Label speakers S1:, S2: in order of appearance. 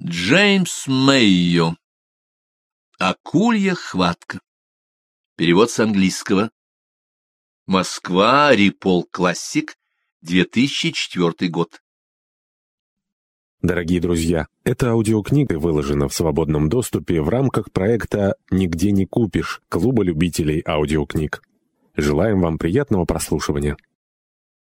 S1: Джеймс Мэйо. Акулья хватка. Перевод с английского. Москва, Рипол Классик, 2004 год.
S2: Дорогие друзья, эта аудиокнига выложена в свободном доступе в рамках проекта «Нигде не купишь» Клуба любителей аудиокниг. Желаем вам приятного прослушивания.